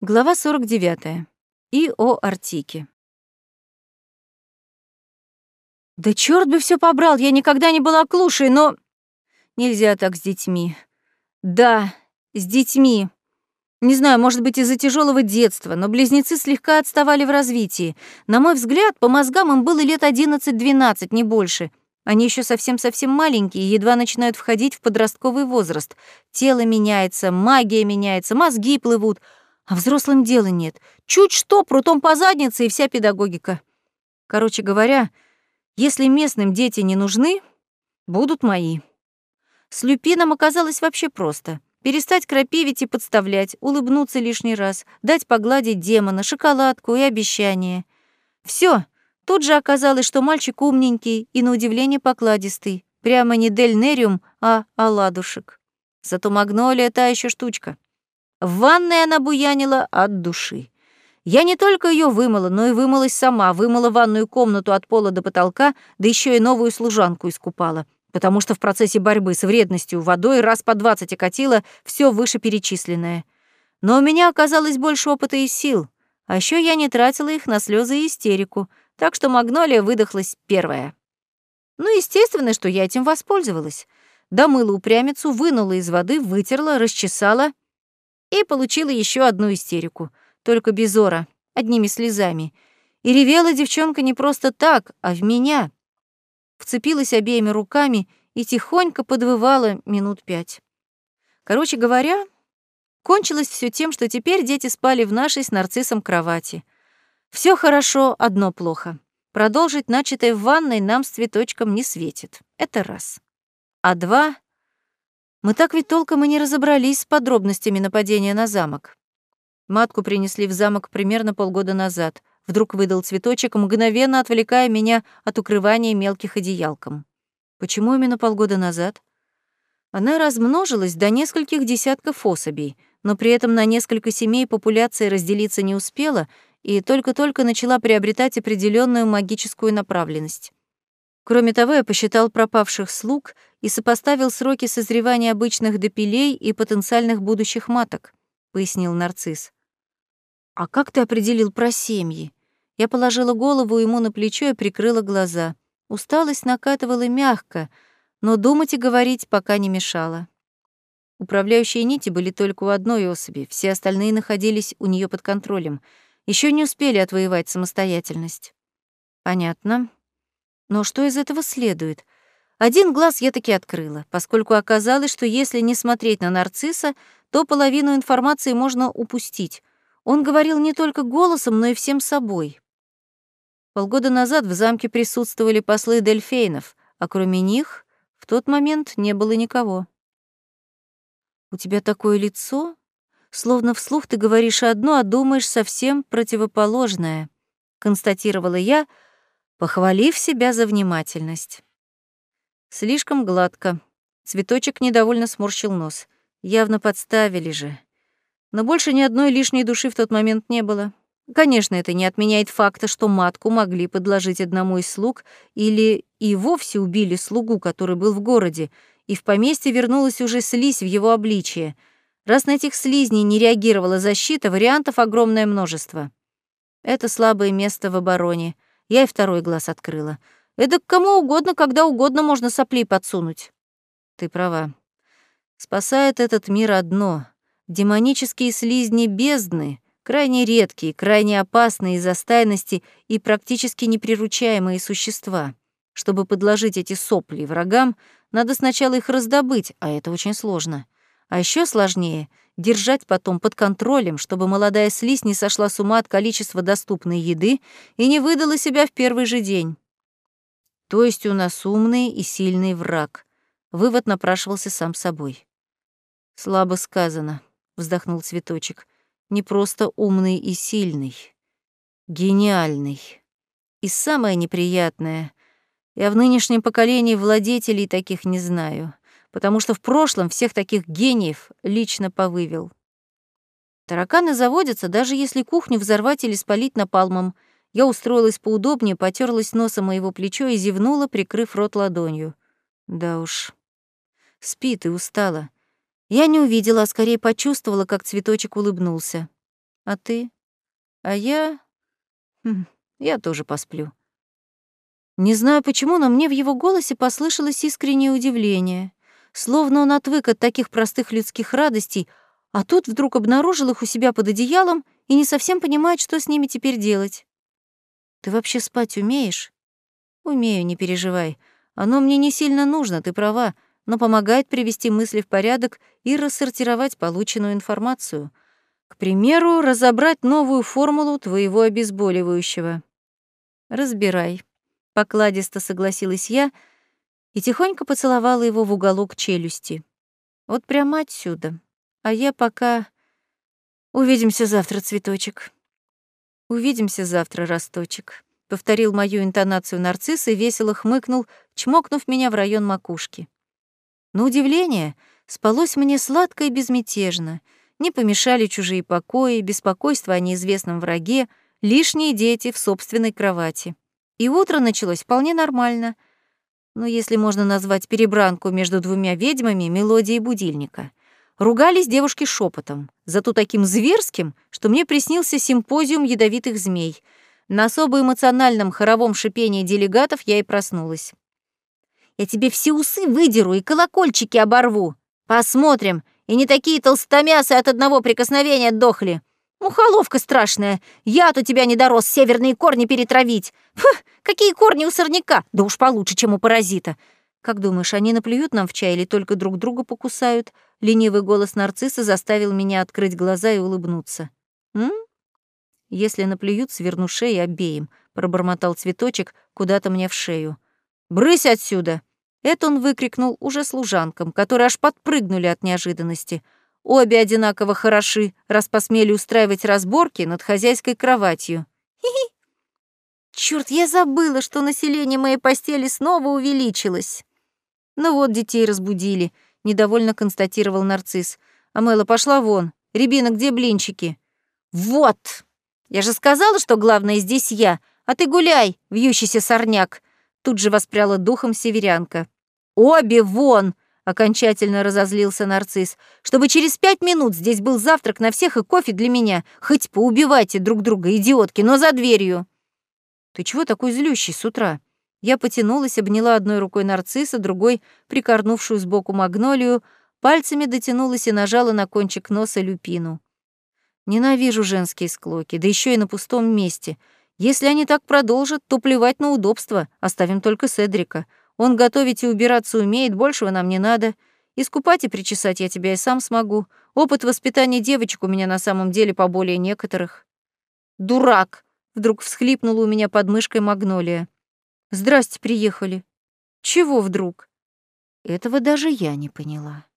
Глава 49. И о Артике. Да черт бы все побрал, я никогда не была клушей, но... Нельзя так с детьми. Да, с детьми. Не знаю, может быть, из-за тяжелого детства, но близнецы слегка отставали в развитии. На мой взгляд, по мозгам им было лет 11-12, не больше. Они еще совсем-совсем маленькие, едва начинают входить в подростковый возраст. Тело меняется, магия меняется, мозги плывут — а взрослым дела нет. Чуть что, прутом по заднице и вся педагогика. Короче говоря, если местным дети не нужны, будут мои. С люпином оказалось вообще просто. Перестать крапивить и подставлять, улыбнуться лишний раз, дать погладить демона, шоколадку и обещание. Все. Тут же оказалось, что мальчик умненький и, на удивление, покладистый. Прямо не дельнериум, а оладушек. Зато магнолия — та еще штучка. В ванной она буянила от души. Я не только ее вымыла, но и вымылась сама, вымыла ванную комнату от пола до потолка, да еще и новую служанку искупала, потому что в процессе борьбы с вредностью водой раз по двадцать окатила все вышеперечисленное. Но у меня оказалось больше опыта и сил, а еще я не тратила их на слезы и истерику, так что Магнолия выдохлась первая. Ну, естественно, что я этим воспользовалась. Домыла упрямицу, вынула из воды, вытерла, расчесала — и получила еще одну истерику, только без ора, одними слезами. И ревела девчонка не просто так, а в меня. Вцепилась обеими руками и тихонько подвывала минут пять. Короче говоря, кончилось все тем, что теперь дети спали в нашей с нарциссом кровати. Все хорошо, одно плохо. Продолжить начатое в ванной нам с цветочком не светит. Это раз. А два мы так ведь толком и не разобрались с подробностями нападения на замок. Матку принесли в замок примерно полгода назад. Вдруг выдал цветочек, мгновенно отвлекая меня от укрывания мелких одеялком. Почему именно полгода назад? Она размножилась до нескольких десятков особей, но при этом на несколько семей популяция разделиться не успела и только-только начала приобретать определенную магическую направленность. Кроме того, я посчитал пропавших слуг и сопоставил сроки созревания обычных допилей и потенциальных будущих маток, пояснил нарцисс. А как ты определил про семьи? Я положила голову ему на плечо и прикрыла глаза. Усталость накатывала мягко, но думать и говорить пока не мешала. Управляющие нити были только у одной особи, все остальные находились у нее под контролем. Еще не успели отвоевать самостоятельность. Понятно. Но что из этого следует? Один глаз я таки открыла, поскольку оказалось, что если не смотреть на нарцисса, то половину информации можно упустить. Он говорил не только голосом, но и всем собой. Полгода назад в замке присутствовали послы дельфейнов, а кроме них в тот момент не было никого. «У тебя такое лицо, словно вслух ты говоришь одно, а думаешь совсем противоположное», — констатировала я, — похвалив себя за внимательность. Слишком гладко. Цветочек недовольно сморщил нос. Явно подставили же. Но больше ни одной лишней души в тот момент не было. Конечно, это не отменяет факта, что матку могли подложить одному из слуг или и вовсе убили слугу, который был в городе, и в поместье вернулась уже слизь в его обличие. Раз на этих слизней не реагировала защита, вариантов огромное множество. Это слабое место в обороне — я и второй глаз открыла. Это кому угодно, когда угодно можно сопли подсунуть. Ты права. Спасает этот мир одно. Демонические слизни бездны, крайне редкие, крайне опасные из-за стайности и практически неприручаемые существа. Чтобы подложить эти сопли врагам, надо сначала их раздобыть, а это очень сложно. А еще сложнее — держать потом под контролем, чтобы молодая слизь не сошла с ума от количества доступной еды и не выдала себя в первый же день. То есть у нас умный и сильный враг. Вывод напрашивался сам собой. Слабо сказано, вздохнул цветочек. Не просто умный и сильный, гениальный. И самое неприятное, я в нынешнем поколении владетелей таких не знаю потому что в прошлом всех таких гениев лично повывел. Тараканы заводятся, даже если кухню взорвать или спалить напалмом. Я устроилась поудобнее, потерлась носом моего плечо и зевнула, прикрыв рот ладонью. Да уж. Спит и устала. Я не увидела, а скорее почувствовала, как цветочек улыбнулся. А ты? А я... Хм, я тоже посплю. Не знаю почему, но мне в его голосе послышалось искреннее удивление. Словно он отвык от таких простых людских радостей, а тут вдруг обнаружил их у себя под одеялом и не совсем понимает, что с ними теперь делать. «Ты вообще спать умеешь?» «Умею, не переживай. Оно мне не сильно нужно, ты права, но помогает привести мысли в порядок и рассортировать полученную информацию. К примеру, разобрать новую формулу твоего обезболивающего». «Разбирай», — покладисто согласилась я и тихонько поцеловала его в уголок челюсти. «Вот прямо отсюда. А я пока...» «Увидимся завтра, цветочек». «Увидимся завтра, росточек», — повторил мою интонацию нарцисс и весело хмыкнул, чмокнув меня в район макушки. На удивление, спалось мне сладко и безмятежно. Не помешали чужие покои, беспокойство о неизвестном враге, лишние дети в собственной кровати. И утро началось вполне нормально. Ну, если можно назвать перебранку между двумя ведьмами мелодией будильника. Ругались девушки шепотом, зато таким зверским, что мне приснился симпозиум ядовитых змей. На особо эмоциональном хоровом шипении делегатов я и проснулась. «Я тебе все усы выдеру и колокольчики оборву. Посмотрим, и не такие толстомясы от одного прикосновения дохли. Мухоловка страшная, яд у тебя не дорос северные корни перетравить. Фух, какие корни у сорняка, да уж получше, чем у паразита. Как думаешь, они наплюют нам в чай или только друг друга покусают?» Ленивый голос нарцисса заставил меня открыть глаза и улыбнуться. «М? Если наплюют, сверну шеи обеим», — пробормотал цветочек куда-то мне в шею. «Брысь отсюда!» Это он выкрикнул уже служанкам, которые аж подпрыгнули от неожиданности. Обе одинаково хороши, раз посмели устраивать разборки над хозяйской кроватью. Хи-хи! Чёрт, я забыла, что население моей постели снова увеличилось. Ну вот, детей разбудили — недовольно констатировал нарцисс. Амела, пошла вон. Рябина, где блинчики? Вот! Я же сказала, что главное здесь я, а ты гуляй, вьющийся сорняк. Тут же воспряла духом северянка. Обе вон! окончательно разозлился нарцисс. Чтобы через пять минут здесь был завтрак на всех и кофе для меня. Хоть поубивайте друг друга, идиотки, но за дверью. Ты чего такой злющий с утра? Я потянулась, обняла одной рукой нарцисса, другой — прикорнувшую сбоку магнолию, пальцами дотянулась и нажала на кончик носа люпину. Ненавижу женские склоки, да еще и на пустом месте. Если они так продолжат, то плевать на удобство, оставим только Седрика. Он готовить и убираться умеет, большего нам не надо. Искупать и причесать я тебя и сам смогу. Опыт воспитания девочек у меня на самом деле поболее некоторых. «Дурак!» — вдруг всхлипнула у меня под мышкой Магнолия. Здрасте, приехали. Чего вдруг? Этого даже я не поняла.